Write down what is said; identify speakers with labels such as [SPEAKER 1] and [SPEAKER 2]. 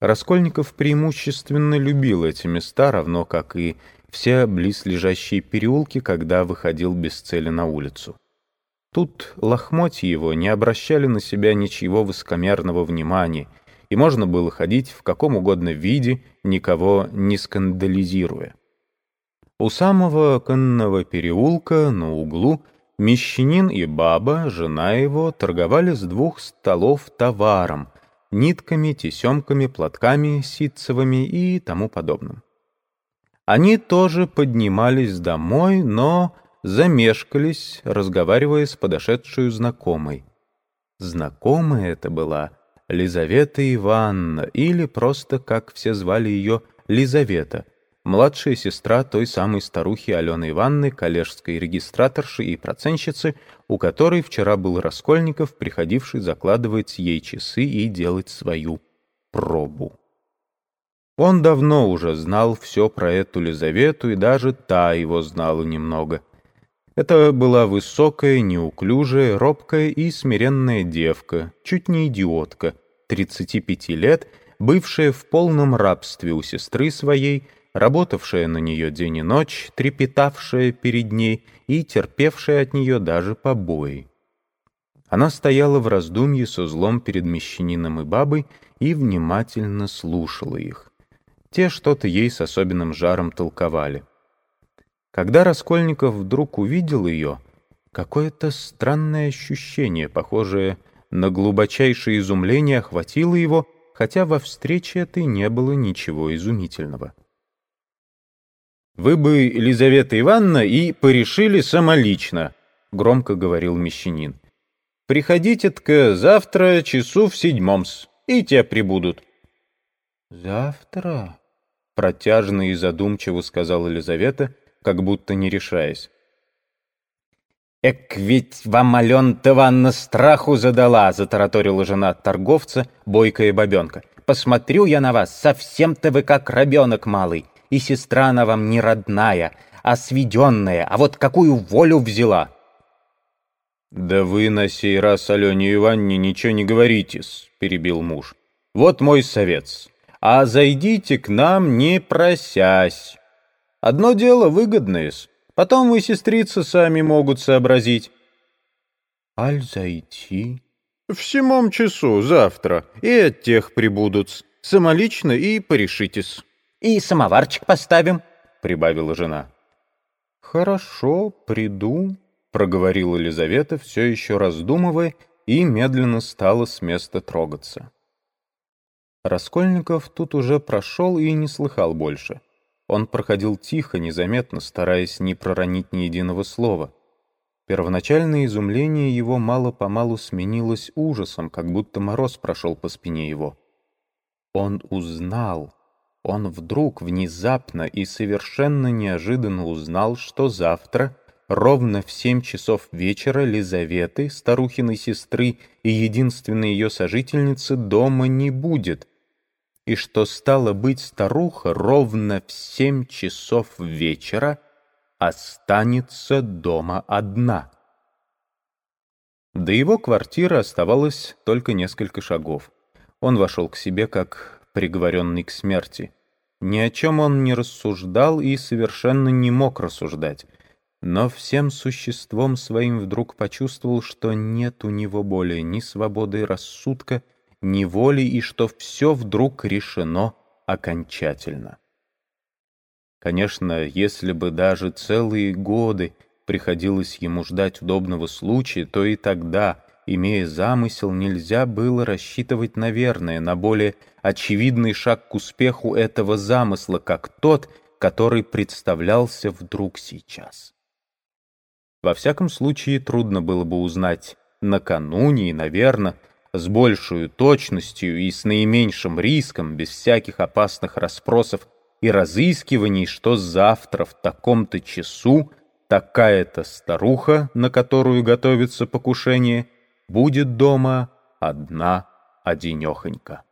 [SPEAKER 1] Раскольников преимущественно любил эти места, равно как и все близлежащие переулки, когда выходил без цели на улицу. Тут лохмотья его не обращали на себя ничего высокомерного внимания, и можно было ходить в каком угодно виде, никого не скандализируя. У самого конного переулка на углу мещанин и баба, жена его, торговали с двух столов товаром — нитками, тесемками, платками ситцевыми и тому подобным. Они тоже поднимались домой, но замешкались, разговаривая с подошедшую знакомой. Знакомая это была Лизавета Ивановна, или просто, как все звали ее, Лизавета, младшая сестра той самой старухи Алены Ивановны, коллежской регистраторши и проценщицы, у которой вчера был Раскольников, приходивший закладывать ей часы и делать свою пробу. Он давно уже знал все про эту Лизавету, и даже та его знала немного. Это была высокая, неуклюжая, робкая и смиренная девка, чуть не идиотка, 35 лет, бывшая в полном рабстве у сестры своей, работавшая на нее день и ночь, трепетавшая перед ней и терпевшая от нее даже побои. Она стояла в раздумье с узлом перед мещанином и бабой и внимательно слушала их. Те что-то ей с особенным жаром толковали. Когда Раскольников вдруг увидел ее, какое-то странное ощущение, похожее на глубочайшее изумление, охватило его, хотя во встрече этой не было ничего изумительного. «Вы бы, Елизавета Ивановна, и порешили самолично», — громко говорил мещанин. «Приходите-тка завтра часу в седьмом-с, и те прибудут».
[SPEAKER 2] «Завтра?»
[SPEAKER 1] — протяжно и задумчиво сказала Елизавета, как будто не решаясь.
[SPEAKER 3] «Эк, ведь вам Алена Ивановна страху задала!» — затараторила жена торговца, бойкая бабенка. «Посмотрю я на вас, совсем-то вы как ребенок малый и сестра она вам не родная, а сведенная, а вот какую волю взяла!»
[SPEAKER 1] «Да вы на сей раз Алене Ивановне ничего не говорите-с», — перебил муж. «Вот мой совет. А зайдите к нам, не просясь. Одно дело выгодное-с. Потом вы, сестрицы, сами могут сообразить».
[SPEAKER 2] «Аль зайти?»
[SPEAKER 1] «В седьмом часу, завтра, и от тех прибудут. Самолично и порешитесь».
[SPEAKER 3] И самоварчик поставим», —
[SPEAKER 1] прибавила жена. «Хорошо, приду», — проговорила Елизавета, все еще раздумывая, и медленно стала с места трогаться. Раскольников тут уже прошел и не слыхал больше. Он проходил тихо, незаметно, стараясь не проронить ни единого слова. Первоначальное изумление его мало-помалу сменилось ужасом, как будто мороз прошел по спине его. Он узнал, он вдруг, внезапно и совершенно неожиданно узнал, что завтра, ровно в семь часов вечера, Лизаветы, старухиной сестры и единственной ее сожительницы, дома не будет, и что, стало быть, старуха ровно в семь часов вечера останется дома одна. До его квартиры оставалось только несколько шагов. Он вошел к себе как приговоренный к смерти. Ни о чем он не рассуждал и совершенно не мог рассуждать, но всем существом своим вдруг почувствовал, что нет у него более ни свободы рассудка, ни воли, и что все вдруг решено окончательно. Конечно, если бы даже целые годы приходилось ему ждать удобного случая, то и тогда Имея замысел, нельзя было рассчитывать, наверное, на более очевидный шаг к успеху этого замысла, как тот, который представлялся вдруг сейчас. Во всяком случае, трудно было бы узнать накануне и, наверное, с большей точностью и с наименьшим риском, без всяких опасных расспросов и разыскиваний, что завтра в таком-то часу такая-то старуха, на которую готовится покушение — будет дома одна одинехонька.